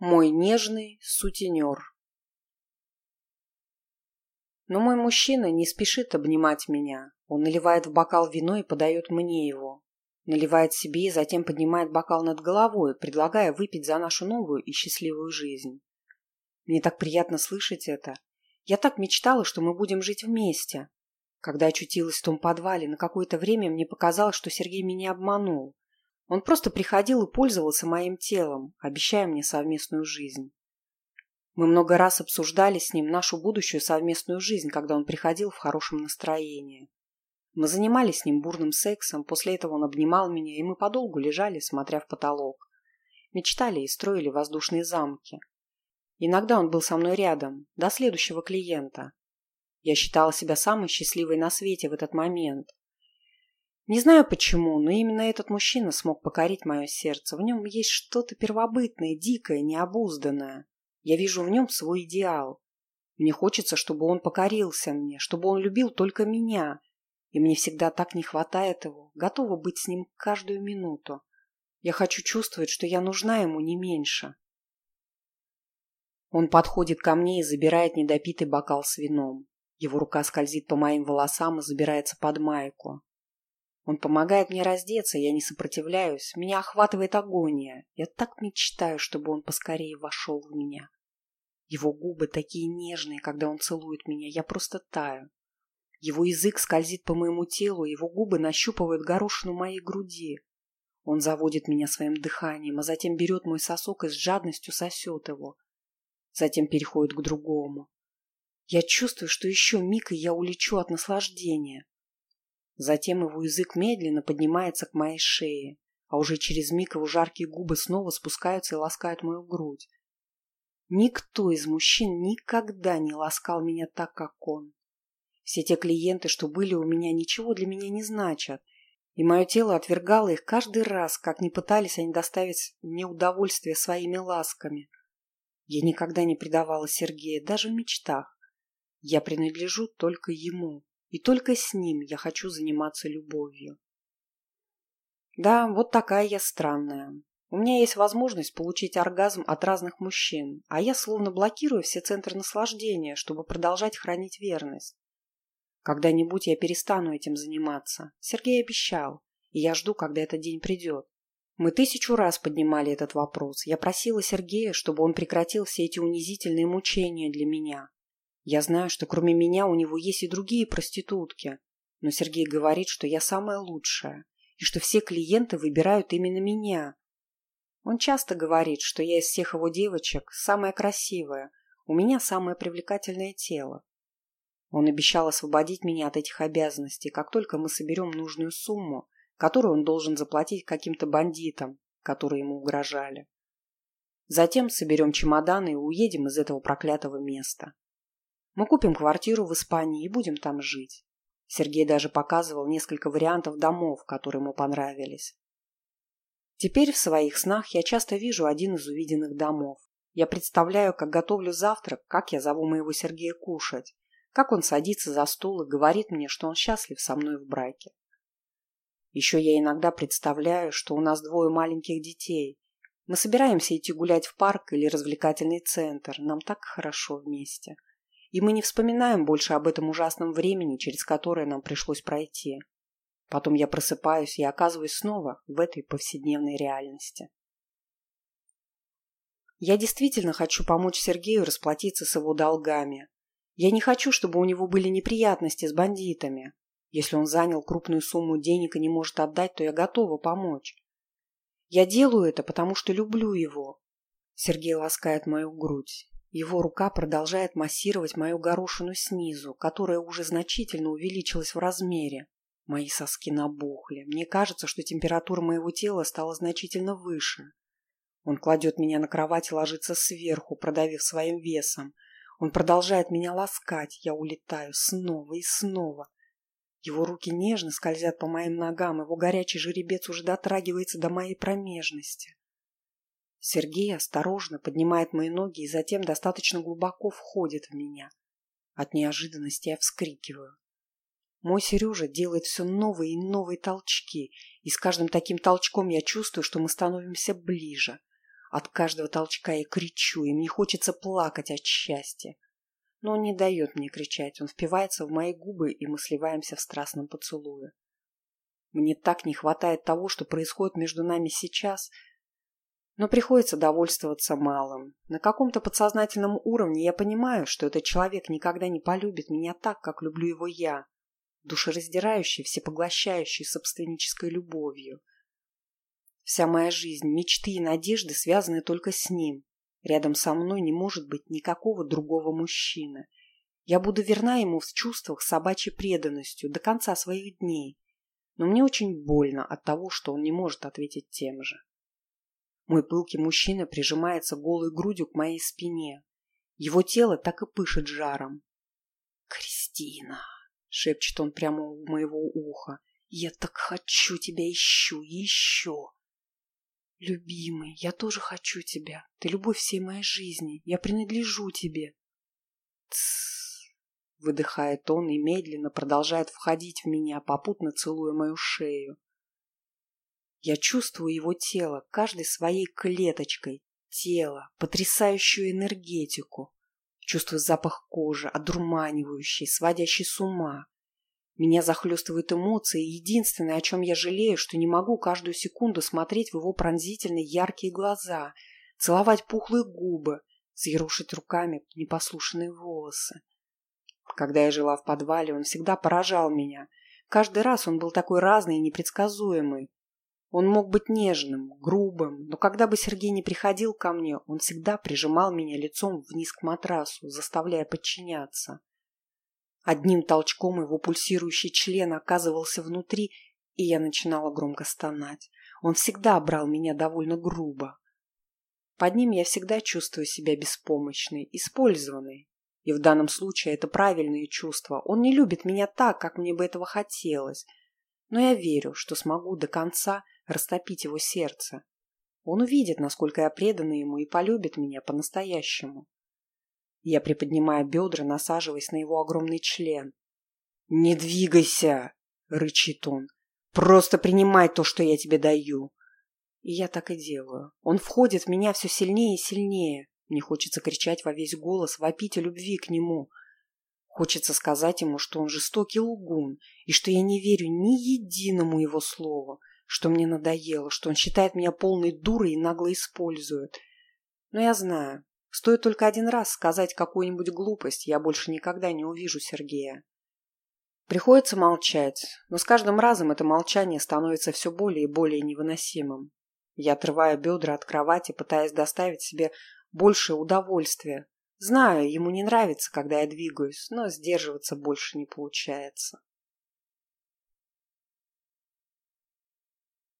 Мой нежный сутенер. Но мой мужчина не спешит обнимать меня. Он наливает в бокал вино и подает мне его. Наливает себе и затем поднимает бокал над головой, предлагая выпить за нашу новую и счастливую жизнь. Мне так приятно слышать это. Я так мечтала, что мы будем жить вместе. Когда очутилась в том подвале, на какое-то время мне показалось, что Сергей меня обманул. Он просто приходил и пользовался моим телом, обещая мне совместную жизнь. Мы много раз обсуждали с ним нашу будущую совместную жизнь, когда он приходил в хорошем настроении. Мы занимались с ним бурным сексом, после этого он обнимал меня, и мы подолгу лежали, смотря в потолок. Мечтали и строили воздушные замки. Иногда он был со мной рядом, до следующего клиента. Я считала себя самой счастливой на свете в этот момент. Не знаю почему, но именно этот мужчина смог покорить мое сердце. В нем есть что-то первобытное, дикое, необузданное. Я вижу в нем свой идеал. Мне хочется, чтобы он покорился мне, чтобы он любил только меня. И мне всегда так не хватает его, готова быть с ним каждую минуту. Я хочу чувствовать, что я нужна ему не меньше. Он подходит ко мне и забирает недопитый бокал с вином. Его рука скользит по моим волосам и забирается под майку. Он помогает мне раздеться, я не сопротивляюсь. Меня охватывает агония. Я так мечтаю, чтобы он поскорее вошел в меня. Его губы такие нежные, когда он целует меня. Я просто таю. Его язык скользит по моему телу, его губы нащупывают горошину моей груди. Он заводит меня своим дыханием, а затем берет мой сосок и с жадностью сосет его. Затем переходит к другому. Я чувствую, что еще миг, и я улечу от наслаждения. Затем его язык медленно поднимается к моей шее, а уже через миг его жаркие губы снова спускаются и ласкают мою грудь. Никто из мужчин никогда не ласкал меня так, как он. Все те клиенты, что были у меня, ничего для меня не значат, и мое тело отвергало их каждый раз, как не пытались они доставить мне удовольствие своими ласками. Я никогда не предавала Сергея, даже в мечтах. Я принадлежу только ему. И только с ним я хочу заниматься любовью. Да, вот такая я странная. У меня есть возможность получить оргазм от разных мужчин, а я словно блокирую все центры наслаждения, чтобы продолжать хранить верность. Когда-нибудь я перестану этим заниматься. Сергей обещал, и я жду, когда этот день придет. Мы тысячу раз поднимали этот вопрос. Я просила Сергея, чтобы он прекратил все эти унизительные мучения для меня. Я знаю, что кроме меня у него есть и другие проститутки, но Сергей говорит, что я самая лучшая, и что все клиенты выбирают именно меня. Он часто говорит, что я из всех его девочек самая красивая, у меня самое привлекательное тело. Он обещал освободить меня от этих обязанностей, как только мы соберем нужную сумму, которую он должен заплатить каким-то бандитам, которые ему угрожали. Затем соберем чемоданы и уедем из этого проклятого места. Мы купим квартиру в Испании и будем там жить. Сергей даже показывал несколько вариантов домов, которые ему понравились. Теперь в своих снах я часто вижу один из увиденных домов. Я представляю, как готовлю завтрак, как я зову моего Сергея кушать, как он садится за стол и говорит мне, что он счастлив со мной в браке. Еще я иногда представляю, что у нас двое маленьких детей. Мы собираемся идти гулять в парк или развлекательный центр. Нам так хорошо вместе и мы не вспоминаем больше об этом ужасном времени, через которое нам пришлось пройти. Потом я просыпаюсь и оказываюсь снова в этой повседневной реальности. Я действительно хочу помочь Сергею расплатиться с его долгами. Я не хочу, чтобы у него были неприятности с бандитами. Если он занял крупную сумму денег и не может отдать, то я готова помочь. Я делаю это, потому что люблю его. Сергей ласкает мою грудь. Его рука продолжает массировать мою горошину снизу, которая уже значительно увеличилась в размере. Мои соски набухли. Мне кажется, что температура моего тела стала значительно выше. Он кладет меня на кровать и ложится сверху, продавив своим весом. Он продолжает меня ласкать. Я улетаю снова и снова. Его руки нежно скользят по моим ногам, его горячий жеребец уже дотрагивается до моей промежности. Сергей осторожно поднимает мои ноги и затем достаточно глубоко входит в меня. От неожиданности я вскрикиваю. Мой Сережа делает все новые и новые толчки, и с каждым таким толчком я чувствую, что мы становимся ближе. От каждого толчка я кричу, и мне хочется плакать от счастья. Но он не дает мне кричать, он впивается в мои губы, и мы сливаемся в страстном поцелуе. Мне так не хватает того, что происходит между нами сейчас, но приходится довольствоваться малым. На каком-то подсознательном уровне я понимаю, что этот человек никогда не полюбит меня так, как люблю его я, душераздирающей, всепоглощающей собственнической любовью. Вся моя жизнь, мечты и надежды связаны только с ним. Рядом со мной не может быть никакого другого мужчины. Я буду верна ему в чувствах собачьей преданностью до конца своих дней. Но мне очень больно от того, что он не может ответить тем же. Мой пылкий мужчина прижимается голой грудью к моей спине. Его тело так и пышет жаром. «Кристина!» — шепчет он прямо у моего уха. «Я так хочу тебя еще, еще!» «Любимый, я тоже хочу тебя. Ты любовь всей моей жизни. Я принадлежу тебе». «Тссс!» — выдыхает он и медленно продолжает входить в меня, попутно целуя мою шею. Я чувствую его тело каждой своей клеточкой, тело, потрясающую энергетику. Чувствую запах кожи, одурманивающий, сводящий с ума. Меня захлестывают эмоции, и единственное, о чем я жалею, что не могу каждую секунду смотреть в его пронзительные яркие глаза, целовать пухлые губы, зъерушить руками непослушные волосы. Когда я жила в подвале, он всегда поражал меня. Каждый раз он был такой разный и непредсказуемый. Он мог быть нежным, грубым, но когда бы Сергей не приходил ко мне, он всегда прижимал меня лицом вниз к матрасу, заставляя подчиняться. Одним толчком его пульсирующий член оказывался внутри, и я начинала громко стонать. Он всегда брал меня довольно грубо. Под ним я всегда чувствую себя беспомощной, использованной. И в данном случае это правильные чувства. Он не любит меня так, как мне бы этого хотелось. Но я верю, что смогу до конца растопить его сердце. Он увидит, насколько я предана ему и полюбит меня по-настоящему. Я приподнимаю бедра, насаживаясь на его огромный член. «Не двигайся!» — рычит он. «Просто принимай то, что я тебе даю!» И я так и делаю. Он входит в меня все сильнее и сильнее. Мне хочется кричать во весь голос, вопить о любви к нему. Хочется сказать ему, что он жестокий лгун, и что я не верю ни единому его слову, что мне надоело, что он считает меня полной дурой и нагло использует. Но я знаю, стоит только один раз сказать какую-нибудь глупость, я больше никогда не увижу Сергея. Приходится молчать, но с каждым разом это молчание становится все более и более невыносимым. Я отрываю бедра от кровати, пытаясь доставить себе большее удовольствие. Знаю, ему не нравится, когда я двигаюсь, но сдерживаться больше не получается.